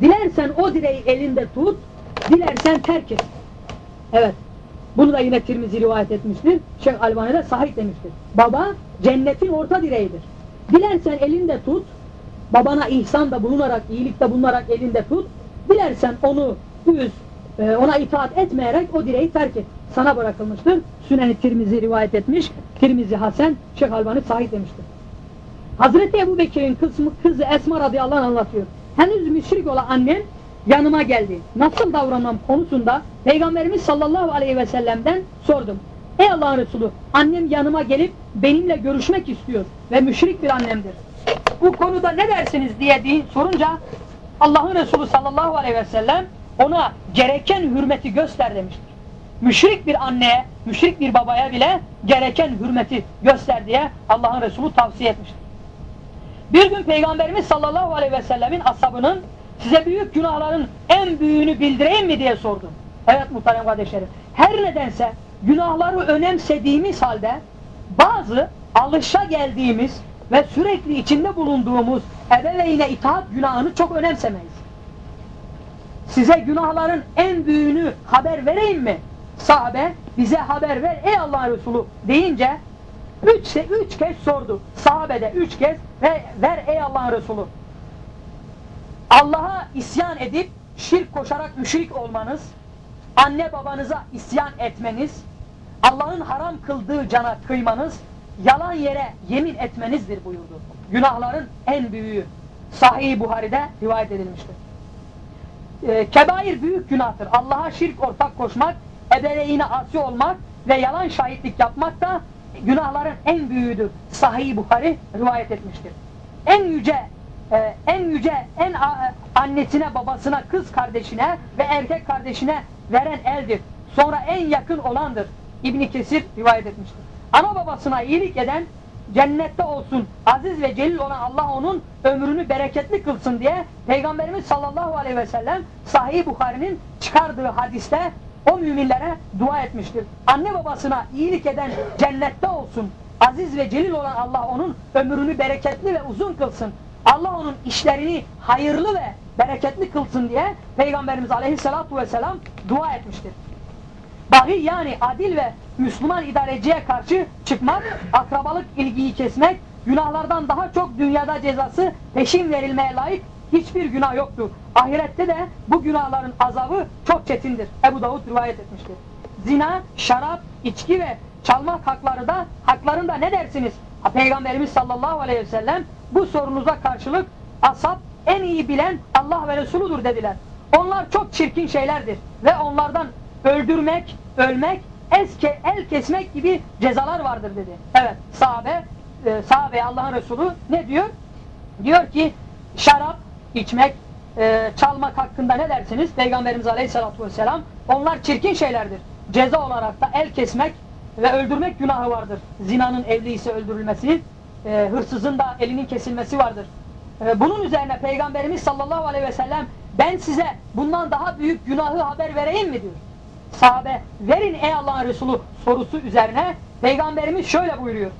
Dilersen o direği elinde tut, dilersen terk et. Evet. Bunu da yine Tirmizi rivayet etmiştir. Şeyh Albani de sahih demiştir. Baba cennetin orta direğidir. Dilersen elinde tut, babana ihsan da bulunarak, iyilikte bulunarak elinde tut. Dilersen onu üz, e, ona itaat etmeyerek o direği terk et. Sana bırakılmıştır. Süneni Tirmizi rivayet etmiş. Tirmizi Hasan, Şeyh Albani sahih demiştir. Hazreti Ebu Bekir'in kızı Esma radıyallahu anh anlatıyor. Henüz müşrik olan annem yanıma geldi. Nasıl davranmam konusunda Peygamberimiz sallallahu aleyhi ve sellem'den sordum. Ey Allah'ın Resulü annem yanıma gelip benimle görüşmek istiyor ve müşrik bir annemdir. Bu konuda ne dersiniz diye deyin, sorunca Allah'ın Resulü sallallahu aleyhi ve sellem ona gereken hürmeti göster demiştir. Müşrik bir anneye, müşrik bir babaya bile gereken hürmeti göster diye Allah'ın Resulü tavsiye etmiştir. Bir gün Peygamberimiz sallallahu aleyhi ve sellemin ashabının size büyük günahların en büyüğünü bildireyim mi diye sordu. Evet muhterem kardeşlerim. Her nedense günahları önemsediğimiz halde bazı alışa geldiğimiz ve sürekli içinde bulunduğumuz ebeveyne itaat günahını çok önemsemeyiz. Size günahların en büyüğünü haber vereyim mi? Sahabe bize haber ver ey Allah'ın Resulü deyince üç, üç kez sordu. Sahabe de üç kez ve ver ey Allah'ın Resulü. Allah'a isyan edip şirk koşarak müşrik olmanız, anne babanıza isyan etmeniz, Allah'ın haram kıldığı cana kıymanız, yalan yere yemin etmenizdir buyurdu. Günahların en büyüğü. Sahih Buhari'de rivayet edilmiştir. Ee, kebair büyük günahtır. Allah'a şirk ortak koşmak, ebeveyine asi olmak ve yalan şahitlik yapmak da günahların en büyüğüdür. Sahih Buhari rivayet etmiştir. En yüce e, en yüce, en a, annesine, babasına, kız kardeşine ve erkek kardeşine veren eldir. Sonra en yakın olandır. İbni Kesir rivayet etmiştir. Ana babasına iyilik eden cennette olsun, aziz ve celil olan Allah onun ömrünü bereketli kılsın diye Peygamberimiz sallallahu aleyhi ve sellem Sahih Bukhari'nin çıkardığı hadiste o müminlere dua etmiştir. Anne babasına iyilik eden cennette olsun, aziz ve celil olan Allah onun ömrünü bereketli ve uzun kılsın. Allah onun işlerini hayırlı ve bereketli kılsın diye Peygamberimiz aleyhissalatu vesselam dua etmiştir. Bahi yani adil ve Müslüman idareciye karşı çıkmak, akrabalık ilgiyi kesmek, günahlardan daha çok dünyada cezası peşin verilmeye layık hiçbir günah yoktur. Ahirette de bu günahların azabı çok çetindir. Ebu Davud rivayet etmiştir. Zina, şarap, içki ve çalmak hakları da haklarında ne dersiniz? Peygamberimiz sallallahu aleyhi ve sellem bu sorunuza karşılık asap en iyi bilen Allah ve Resuludur dediler. Onlar çok çirkin şeylerdir ve onlardan öldürmek, ölmek, eske, el kesmek gibi cezalar vardır dedi. Evet sahabe, e, sahabe Allah'ın Resulü ne diyor? Diyor ki şarap içmek, e, çalmak hakkında ne dersiniz? Peygamberimiz Aleyhisselatü Vesselam onlar çirkin şeylerdir. Ceza olarak da el kesmek ve öldürmek günahı vardır. Zinanın evli ise öldürülmesi, e, hırsızın da elinin kesilmesi vardır. E, bunun üzerine Peygamberimiz sallallahu aleyhi ve sellem ben size bundan daha büyük günahı haber vereyim mi diyor. Sahabe verin ey Allah'ın Resulü sorusu üzerine Peygamberimiz şöyle buyuruyor.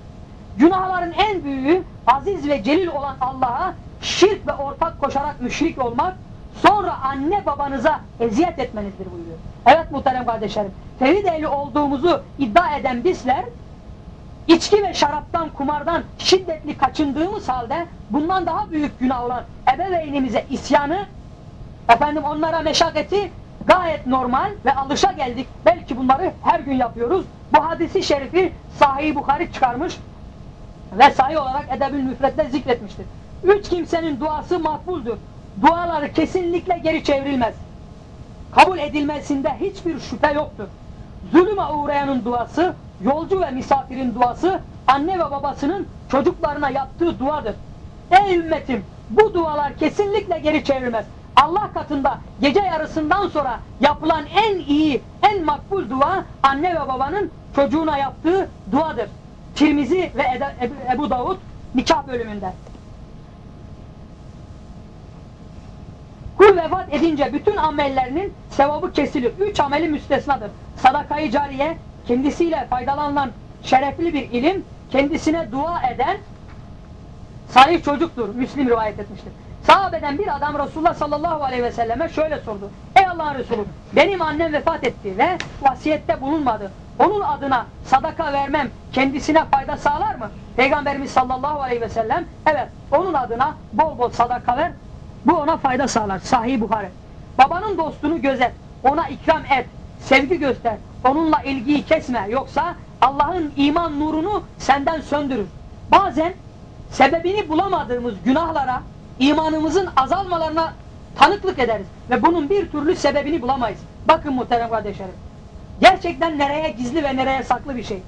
Günahların en büyüğü aziz ve celil olan Allah'a şirk ve ortak koşarak müşrik olmak, sonra anne babanıza eziyet etmenizdir buyuruyor. Evet muhterem kardeşlerim, tevhid ehli olduğumuzu iddia eden bizler, içki ve şaraptan, kumardan şiddetli kaçındığımız halde bundan daha büyük günah olan ebeveynimize isyanı, efendim onlara meşakkati gayet normal ve alışa geldik. Belki bunları her gün yapıyoruz. Bu hadisi şerifi Sahih Bukhari çıkarmış ve sahih olarak Edebül Müfret'te zikretmiştir. Üç kimsenin duası makbuldür. Duaları kesinlikle geri çevrilmez. Kabul edilmesinde hiçbir şüphe yoktur. Zulüme uğrayanın duası, yolcu ve misafirin duası, anne ve babasının çocuklarına yaptığı duadır. Ey ümmetim, bu dualar kesinlikle geri çevrilmez. Allah katında gece yarısından sonra yapılan en iyi, en makbul dua anne ve babanın çocuğuna yaptığı duadır. Tirmizi ve Ebu Davud nikah bölümünde. Kul vefat edince bütün amellerinin sevabı kesilir. Üç ameli müstesnadır. Sadakayı cariye, kendisiyle faydalanılan şerefli bir ilim, kendisine dua eden salih çocuktur. Müslim rivayet etmiştir. Sahabeden bir adam Resulullah sallallahu aleyhi ve selleme şöyle sordu. Ey Allah'ın Resulü benim annem vefat etti ve vasiyette bulunmadı. Onun adına sadaka vermem kendisine fayda sağlar mı? Peygamberimiz sallallahu aleyhi ve sellem evet onun adına bol bol sadaka ver bu ona fayda sağlar. Sahih Buhari. Babanın dostunu gözet, ona ikram et, sevgi göster, onunla ilgiyi kesme yoksa Allah'ın iman nurunu senden söndürür. Bazen sebebini bulamadığımız günahlara, imanımızın azalmalarına tanıklık ederiz ve bunun bir türlü sebebini bulamayız. Bakın muhterem kardeşlerim. Gerçekten nereye gizli ve nereye saklı bir şey.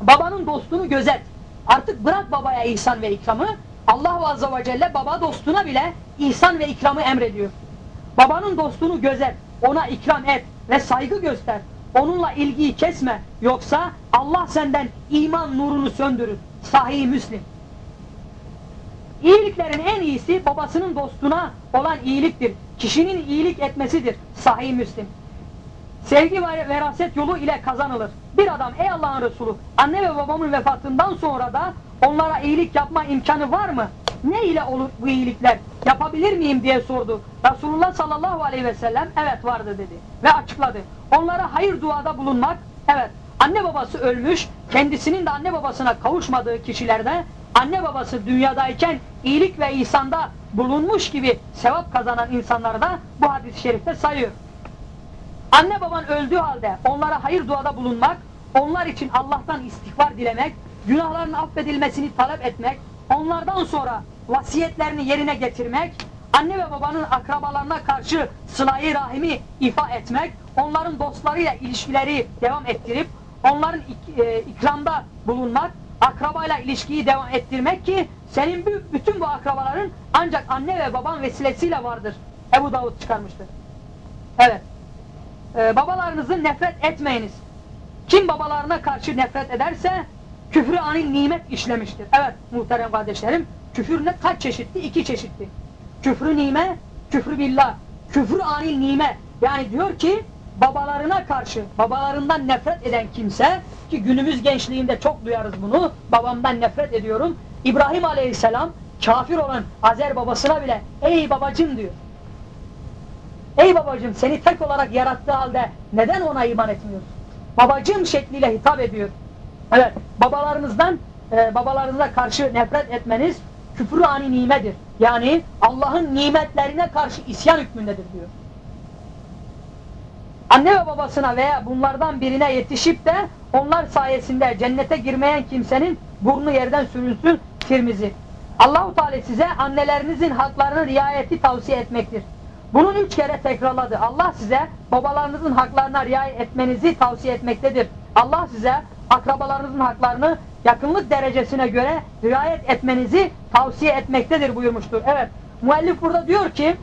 Babanın dostunu gözet. Artık bırak babaya ihsan ve ikramı. Allah Azze ve Celle baba dostuna bile ihsan ve ikramı emrediyor. Babanın dostunu gözet, ona ikram et ve saygı göster. Onunla ilgiyi kesme. Yoksa Allah senden iman nurunu söndürür. Sahih Müslim. İyiliklerin en iyisi babasının dostuna olan iyiliktir. Kişinin iyilik etmesidir. Sahih Müslim. Sevgi ve veraset yolu ile kazanılır. Bir adam ey Allah'ın Resulü anne ve babamın vefatından sonra da onlara iyilik yapma imkanı var mı? Ne ile olur bu iyilikler? Yapabilir miyim diye sordu. Resulullah sallallahu aleyhi ve sellem evet vardı dedi. Ve açıkladı. Onlara hayır duada bulunmak evet anne babası ölmüş kendisinin de anne babasına kavuşmadığı kişilerde anne babası dünyadayken iyilik ve ihsanda bulunmuş gibi sevap kazanan insanları da bu hadis-i şerifte sayıyor. Anne baban öldüğü halde onlara hayır duada bulunmak, onlar için Allah'tan istiğfar dilemek, günahların affedilmesini talep etmek, onlardan sonra vasiyetlerini yerine getirmek, anne ve babanın akrabalarına karşı sıla-i rahimi ifa etmek, onların dostlarıyla ilişkileri devam ettirip, onların ik- e, ikramda bulunmak, akrabayla ilişkiyi devam ettirmek ki senin bütün bu akrabaların ancak anne ve baban vesilesiyle vardır. Ebu Davud çıkarmıştır. Evet e, babalarınızı nefret etmeyiniz. Kim babalarına karşı nefret ederse küfrü anil nimet işlemiştir. Evet muhterem kardeşlerim küfür ne kaç çeşitti? İki çeşitti. Küfrü nime, küfrü billah. Küfrü anil nime. Yani diyor ki babalarına karşı babalarından nefret eden kimse ki günümüz gençliğinde çok duyarız bunu babamdan nefret ediyorum. İbrahim aleyhisselam kafir olan Azer babasına bile ey babacım diyor. Ey babacığım seni tek olarak yarattığı halde neden ona iman etmiyorsun? babacığım şekliyle hitap ediyor. Evet, babalarınızdan e, babalarınıza karşı nefret etmeniz küfrü ani nimedir. Yani Allah'ın nimetlerine karşı isyan hükmündedir diyor. Anne ve babasına veya bunlardan birine yetişip de onlar sayesinde cennete girmeyen kimsenin burnu yerden sürünsün Tirmizi. Allahu Teala size annelerinizin haklarını riayeti tavsiye etmektir. Bunun üç kere tekrarladı. Allah size babalarınızın haklarına riayet etmenizi tavsiye etmektedir. Allah size akrabalarınızın haklarını yakınlık derecesine göre riayet etmenizi tavsiye etmektedir buyurmuştur. Evet, müellif burada diyor ki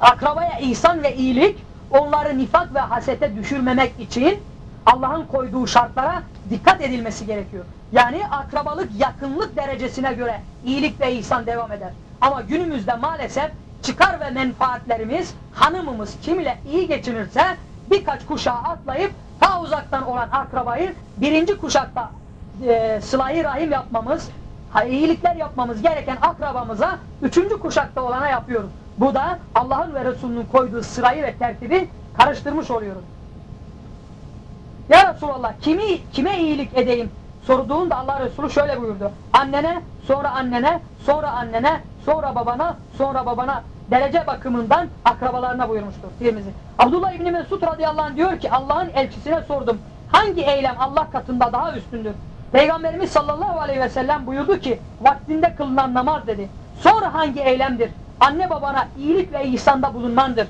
akrabaya ihsan ve iyilik onları nifak ve hasete düşürmemek için Allah'ın koyduğu şartlara dikkat edilmesi gerekiyor. Yani akrabalık yakınlık derecesine göre iyilik ve ihsan devam eder. Ama günümüzde maalesef çıkar ve menfaatlerimiz hanımımız kim ile iyi geçinirse birkaç kuşağı atlayıp ta uzaktan olan akrabayı birinci kuşakta e, sıla rahim yapmamız, iyilikler yapmamız gereken akrabamıza üçüncü kuşakta olana yapıyoruz. Bu da Allah'ın ve Resulünün koyduğu sırayı ve tertibi karıştırmış oluyoruz. Ya Resulallah kimi, kime iyilik edeyim sorduğunda Allah Resulü şöyle buyurdu. Annene, sonra annene, sonra annene, sonra babana, sonra babana derece bakımından akrabalarına buyurmuştur. Tirmizi. Abdullah İbni Mesud radıyallahu anh diyor ki Allah'ın elçisine sordum. Hangi eylem Allah katında daha üstündür? Peygamberimiz sallallahu aleyhi ve sellem buyurdu ki vaktinde kılınan namaz dedi. Sonra hangi eylemdir? Anne babana iyilik ve ihsanda bulunmandır.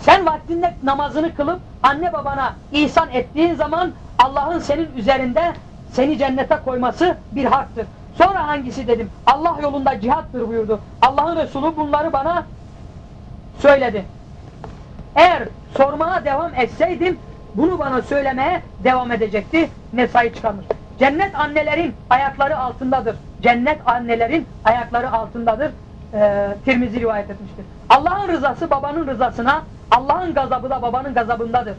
Sen vaktinde namazını kılıp anne babana ihsan ettiğin zaman Allah'ın senin üzerinde seni cennete koyması bir haktır. Sonra hangisi dedim? Allah yolunda cihattır buyurdu. Allah'ın Resulü bunları bana söyledi. Eğer sormaya devam etseydim bunu bana söylemeye devam edecekti. Nesai çıkarmış. Cennet annelerin ayakları altındadır. Cennet annelerin ayakları altındadır. Ee, Tirmizi rivayet etmiştir. Allah'ın rızası babanın rızasına, Allah'ın gazabı da babanın gazabındadır.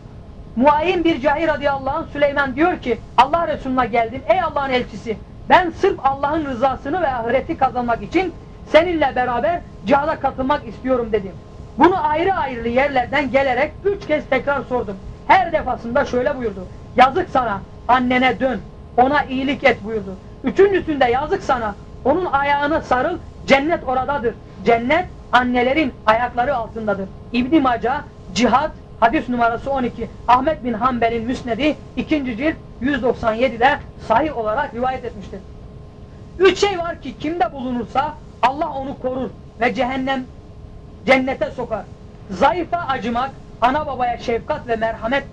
Muayyin bir cahil radıyallahu anh Süleyman diyor ki Allah Resulüne geldim ey Allah'ın elçisi ben sırf Allah'ın rızasını ve ahireti kazanmak için seninle beraber cihada katılmak istiyorum dedim. Bunu ayrı ayrı yerlerden gelerek üç kez tekrar sordum. Her defasında şöyle buyurdu. Yazık sana annene dön ona iyilik et buyurdu. Üçüncüsünde yazık sana onun ayağına sarıl cennet oradadır. Cennet annelerin ayakları altındadır. İbn Maca cihat hadis numarası 12 Ahmet bin Hanbel'in müsnedi 2. cilt 197'de sahih olarak rivayet etmiştir. Üç şey var ki kimde bulunursa Allah onu korur ve cehennem cennete sokar. Zayıfa acımak, ana babaya şefkat ve merhamet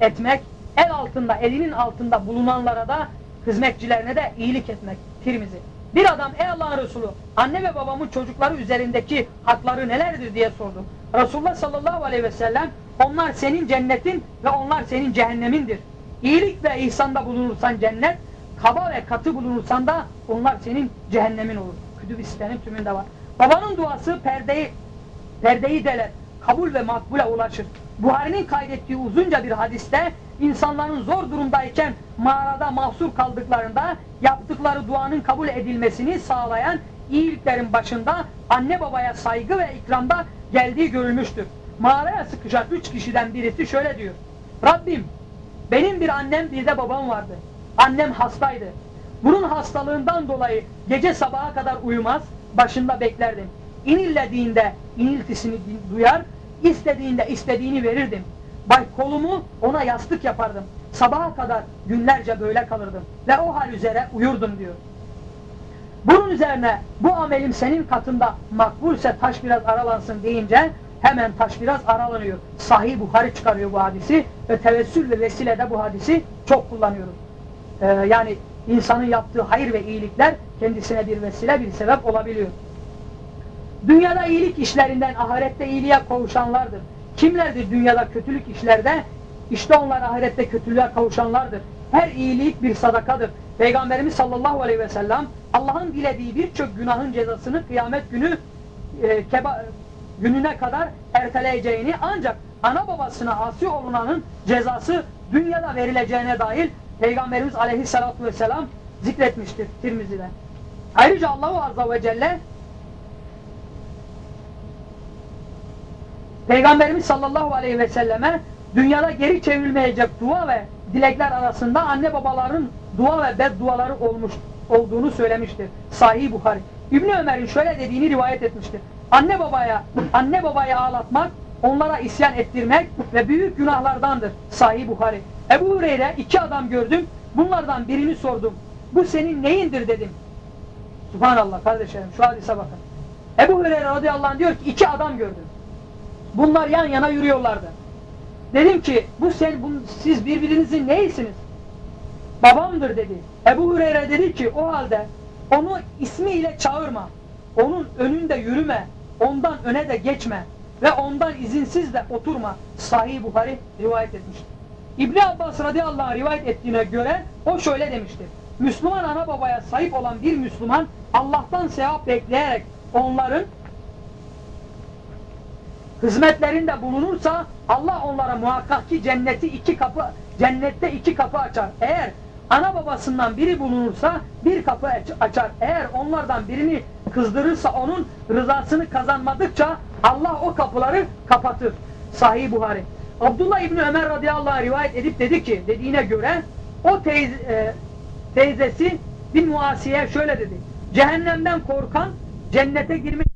etmek, el altında, elinin altında bulunanlara da hizmetçilerine de iyilik etmek. Tirmizi. Bir adam ey Allah'ın Resulü anne ve babamın çocukları üzerindeki hakları nelerdir diye sordu. Resulullah sallallahu aleyhi ve sellem onlar senin cennetin ve onlar senin cehennemindir. İyilik ve ihsanda bulunursan cennet, kaba ve katı bulunursan da onlar senin cehennemin olur. Kütüb-i Site'nin tümünde var. Babanın duası perdeyi, perdeyi deler, kabul ve makbule ulaşır. Buhari'nin kaydettiği uzunca bir hadiste insanların zor durumdayken mağarada mahsur kaldıklarında yaptıkları duanın kabul edilmesini sağlayan iyiliklerin başında anne babaya saygı ve ikramda geldiği görülmüştür. Mağaraya sıkışan üç kişiden birisi şöyle diyor. Rabbim benim bir annem bir de babam vardı. Annem hastaydı. Bunun hastalığından dolayı gece sabaha kadar uyumaz, başında beklerdim. İnillediğinde iniltisini duyar, istediğinde istediğini verirdim. Bay kolumu ona yastık yapardım. Sabaha kadar günlerce böyle kalırdım. Ve o hal üzere uyurdum diyor. Bunun üzerine bu amelim senin katında makbulse taş biraz aralansın deyince hemen taş biraz aralanıyor. Sahih Buhari çıkarıyor bu hadisi ve tevessül ve vesile de bu hadisi çok kullanıyoruz. Ee, yani insanın yaptığı hayır ve iyilikler kendisine bir vesile bir sebep olabiliyor. Dünyada iyilik işlerinden ahirette iyiliğe kavuşanlardır. Kimlerdir dünyada kötülük işlerde? İşte onlar ahirette kötülüğe kavuşanlardır. Her iyilik bir sadakadır. Peygamberimiz sallallahu aleyhi ve sellem Allah'ın dilediği birçok günahın cezasını kıyamet günü e, keba, gününe kadar erteleyeceğini ancak ana babasına asi olunanın cezası dünyada verileceğine dair Peygamberimiz aleyhissalatu vesselam zikretmiştir Tirmizi'de. Ayrıca Allahu Azza ve Celle Peygamberimiz sallallahu aleyhi ve selleme dünyada geri çevrilmeyecek dua ve dilekler arasında anne babaların dua ve bedduaları olmuş olduğunu söylemiştir. Sahih Buhari. İbni Ömer'in şöyle dediğini rivayet etmiştir. Anne babaya anne babayı ağlatmak, onlara isyan ettirmek ve büyük günahlardandır. Sahih Buhari. Ebu Hureyre iki adam gördüm. Bunlardan birini sordum. Bu senin neyindir dedim. Subhanallah kardeşlerim şu hadise bakın. Ebu Hureyre radıyallahu anh diyor ki iki adam gördüm. Bunlar yan yana yürüyorlardı. Dedim ki bu sen bu, siz birbirinizin neyisiniz? Babamdır dedi. Ebu Hureyre dedi ki o halde onu ismiyle çağırma. Onun önünde yürüme. Ondan öne de geçme. Ve ondan izinsiz de oturma. Sahih Buhari rivayet etmiştir. İbni Abbas radıyallahu anh rivayet ettiğine göre o şöyle demiştir. Müslüman ana babaya sahip olan bir Müslüman Allah'tan sevap bekleyerek onların hizmetlerinde bulunursa Allah onlara muhakkak ki cenneti iki kapı cennette iki kapı açar. Eğer ana babasından biri bulunursa bir kapı aç- açar. Eğer onlardan birini kızdırırsa onun rızasını kazanmadıkça Allah o kapıları kapatır. Sahih Buhari. Abdullah İbni Ömer radıyallahu anh rivayet edip dedi ki dediğine göre o teyze, e, teyzesi bir muasiye şöyle dedi. Cehennemden korkan cennete girmek